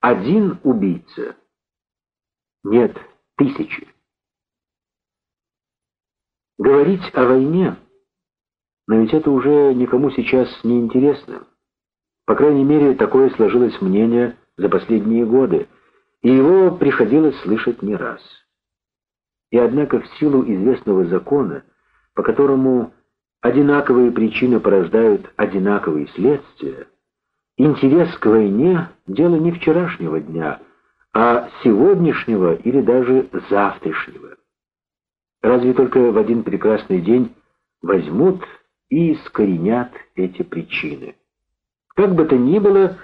один убийца. Нет, тысячи. Говорить о войне, но ведь это уже никому сейчас не интересно. По крайней мере, такое сложилось мнение за последние годы, и его приходилось слышать не раз. И однако в силу известного закона, по которому одинаковые причины порождают одинаковые следствия, интерес к войне — дело не вчерашнего дня, а сегодняшнего или даже завтрашнего. Разве только в один прекрасный день возьмут и искоренят эти причины. Как бы то ни было,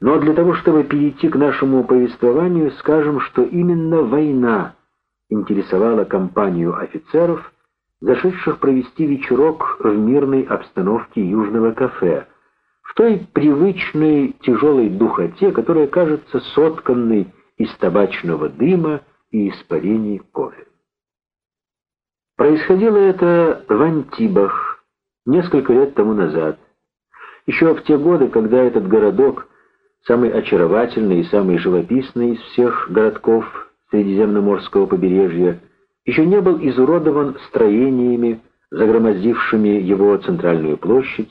но для того, чтобы перейти к нашему повествованию, скажем, что именно война интересовала компанию офицеров, зашедших провести вечерок в мирной обстановке южного кафе, в той привычной тяжелой духоте, которая кажется сотканной из табачного дыма и испарений кофе. Происходило это в Антибах несколько лет тому назад. Еще в те годы, когда этот городок, самый очаровательный и самый живописный из всех городков Средиземноморского побережья, еще не был изуродован строениями, загромоздившими его центральную площадь,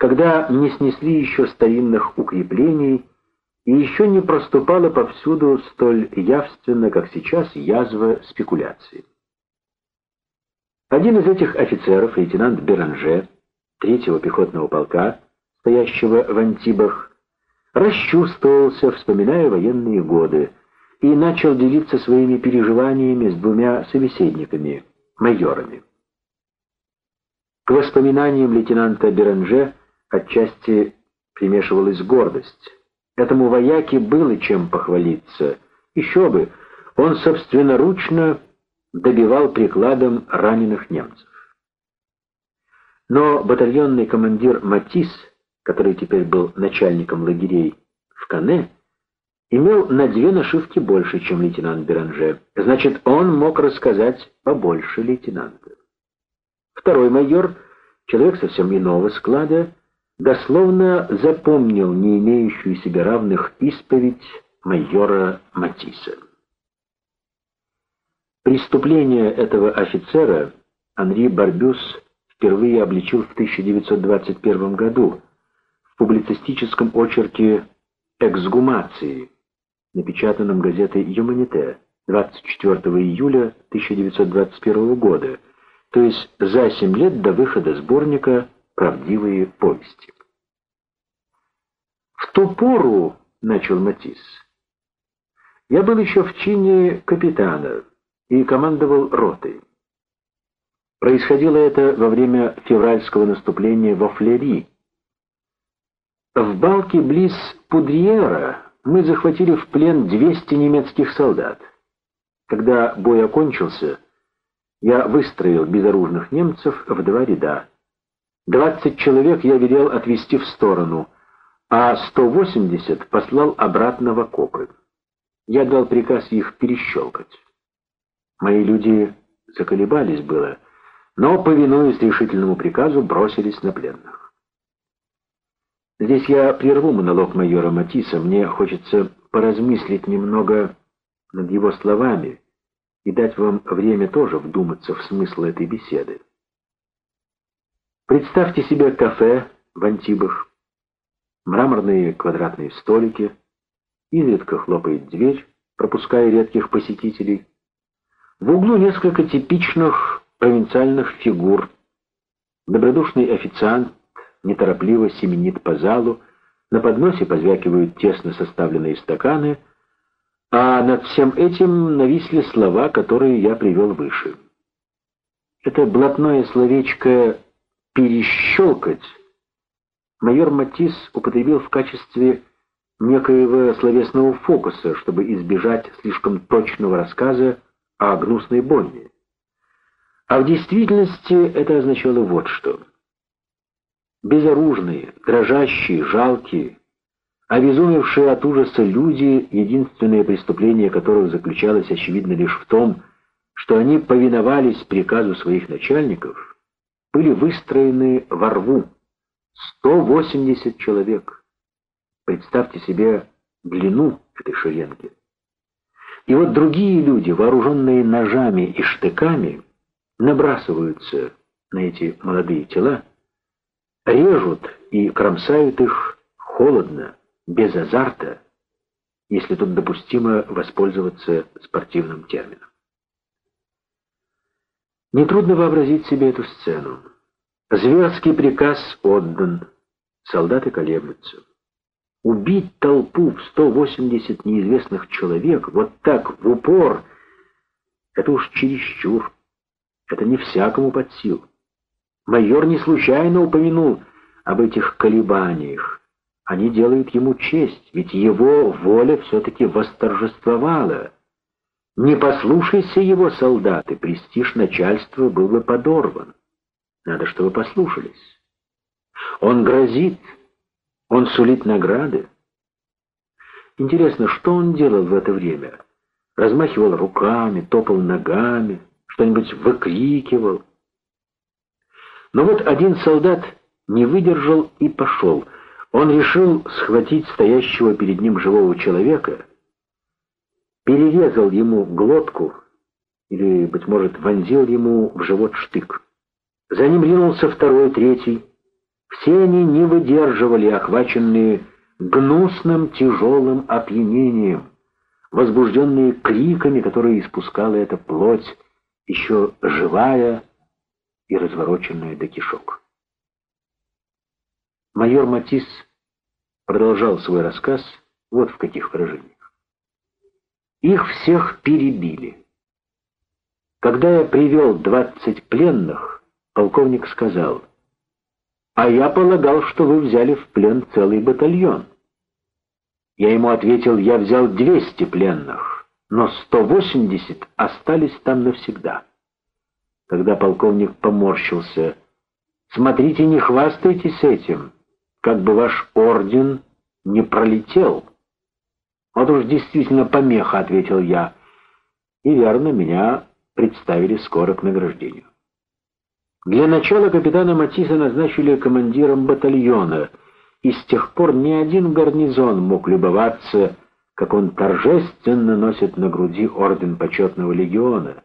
когда не снесли еще старинных укреплений и еще не проступала повсюду столь явственно, как сейчас, язва спекуляции. Один из этих офицеров, лейтенант Беранже, третьего пехотного полка, стоящего в Антибах, расчувствовался, вспоминая военные годы, и начал делиться своими переживаниями с двумя собеседниками, майорами. К воспоминаниям лейтенанта Беранже отчасти примешивалась гордость. Этому вояке было чем похвалиться. Еще бы, он собственноручно добивал прикладом раненых немцев. Но батальонный командир Матис, который теперь был начальником лагерей в Кане, имел на две нашивки больше, чем лейтенант Беранже. Значит, он мог рассказать побольше лейтенанта. Второй майор, человек совсем иного склада, дословно запомнил не имеющую себе равных исповедь майора Матиса. Преступление этого офицера Анри Барбюс впервые обличил в 1921 году в публицистическом очерке «Эксгумации», напечатанном газетой «Юманите» 24 июля 1921 года, то есть за 7 лет до выхода сборника «Правдивые повести». В ту пору, начал Матис, я был еще в чине капитана, и командовал ротой. Происходило это во время февральского наступления во Флери. В балке близ Пудриера мы захватили в плен 200 немецких солдат. Когда бой окончился, я выстроил безоружных немцев в два ряда. 20 человек я велел отвести в сторону, а 180 послал обратно в окопы. Я дал приказ их перещелкать. Мои люди заколебались было, но, повинуясь решительному приказу, бросились на пленных. Здесь я прерву монолог майора Матиса. Мне хочется поразмыслить немного над его словами и дать вам время тоже вдуматься в смысл этой беседы. Представьте себе кафе в Антибах, мраморные квадратные столики, изредка хлопает дверь, пропуская редких посетителей, в углу несколько типичных провинциальных фигур. Добродушный официант неторопливо семенит по залу, на подносе позвякивают тесно составленные стаканы, а над всем этим нависли слова, которые я привел выше. Это блатное словечко «перещелкать» майор Матис употребил в качестве некоего словесного фокуса, чтобы избежать слишком точного рассказа о гнусной Бонне. А в действительности это означало вот что. Безоружные, дрожащие, жалкие, обезумевшие от ужаса люди, единственное преступление которых заключалось, очевидно, лишь в том, что они повиновались приказу своих начальников, были выстроены во рву. 180 человек. Представьте себе длину этой шеренги. И вот другие люди, вооруженные ножами и штыками, набрасываются на эти молодые тела, режут и кромсают их холодно, без азарта, если тут допустимо воспользоваться спортивным термином. Нетрудно вообразить себе эту сцену. Зверский приказ отдан, солдаты колеблются. Убить толпу в 180 неизвестных человек вот так, в упор, это уж чересчур. Это не всякому под силу. Майор не случайно упомянул об этих колебаниях. Они делают ему честь, ведь его воля все-таки восторжествовала. Не послушайся его, солдаты, престиж начальства был бы подорван. Надо, чтобы послушались. Он грозит, он сулит награды. Интересно, что он делал в это время? Размахивал руками, топал ногами, что-нибудь выкрикивал. Но вот один солдат не выдержал и пошел. Он решил схватить стоящего перед ним живого человека, перерезал ему глотку или, быть может, вонзил ему в живот штык. За ним ринулся второй, третий. Все они не выдерживали, охваченные гнусным тяжелым опьянением, возбужденные криками, которые испускала эта плоть, еще живая и развороченная до кишок. Майор Матис продолжал свой рассказ вот в каких выражениях. Их всех перебили. Когда я привел двадцать пленных, полковник сказал, «А я полагал, что вы взяли в плен целый батальон». Я ему ответил, «Я взял двести пленных, но сто восемьдесят остались там навсегда». Тогда полковник поморщился. «Смотрите, не хвастайтесь этим, как бы ваш орден не пролетел». «Вот уж действительно помеха», — ответил я. И верно, меня представили скоро к награждению. Для начала капитана Матиса назначили командиром батальона, и с тех пор ни один гарнизон мог любоваться, как он торжественно носит на груди орден почетного легиона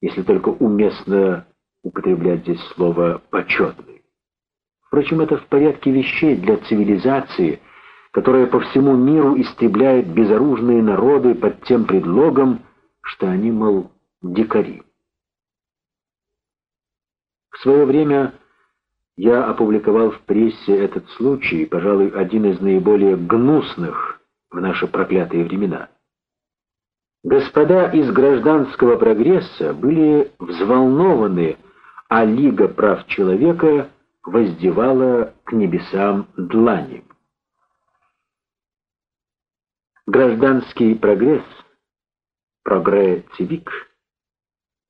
если только уместно употреблять здесь слово «почетный». Впрочем, это в порядке вещей для цивилизации, которая по всему миру истребляет безоружные народы под тем предлогом, что они, мол, дикари. В свое время я опубликовал в прессе этот случай, пожалуй, один из наиболее гнусных в наши проклятые времена. Господа из гражданского прогресса были взволнованы, а Лига прав человека воздевала к небесам длани. Гражданский прогресс, прогресс цивик,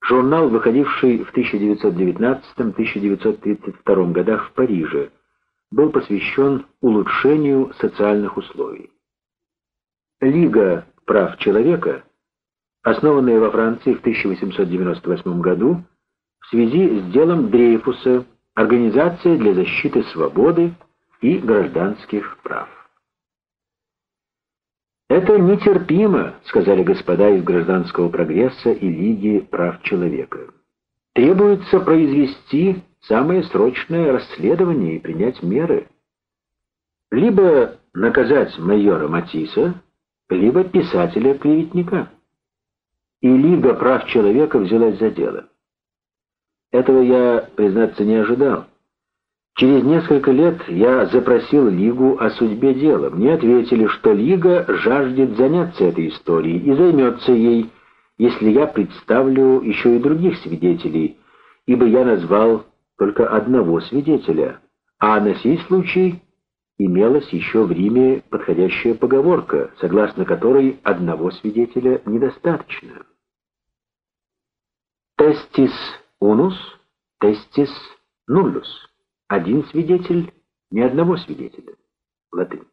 журнал, выходивший в 1919-1932 годах в Париже, был посвящен улучшению социальных условий. Лига прав человека – основанная во Франции в 1898 году в связи с делом Дрейфуса Организация для защиты свободы и гражданских прав. «Это нетерпимо», — сказали господа из гражданского прогресса и Лиги прав человека. «Требуется произвести самое срочное расследование и принять меры. Либо наказать майора Матисса, либо писателя-клеветника» и Лига прав человека взялась за дело. Этого я, признаться, не ожидал. Через несколько лет я запросил Лигу о судьбе дела. Мне ответили, что Лига жаждет заняться этой историей и займется ей, если я представлю еще и других свидетелей, ибо я назвал только одного свидетеля, а на сей случай имелась еще в Риме подходящая поговорка, согласно которой одного свидетеля недостаточно. Тестис унус, тестис нуллюс. Один свидетель, ни одного свидетеля. Латынь.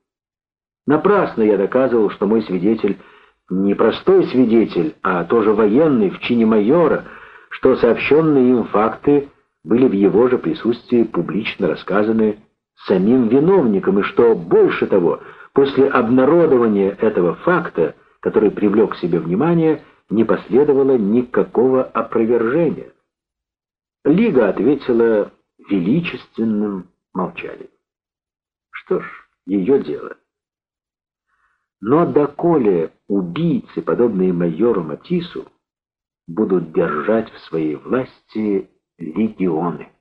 Напрасно я доказывал, что мой свидетель не простой свидетель, а тоже военный в чине майора, что сообщенные им факты были в его же присутствии публично рассказаны самим виновником, и что, больше того, После обнародования этого факта, который привлек к себе внимание, не последовало никакого опровержения. Лига ответила величественным молчанием. Что ж, ее дело. Но доколе убийцы, подобные майору Матису, будут держать в своей власти легионы.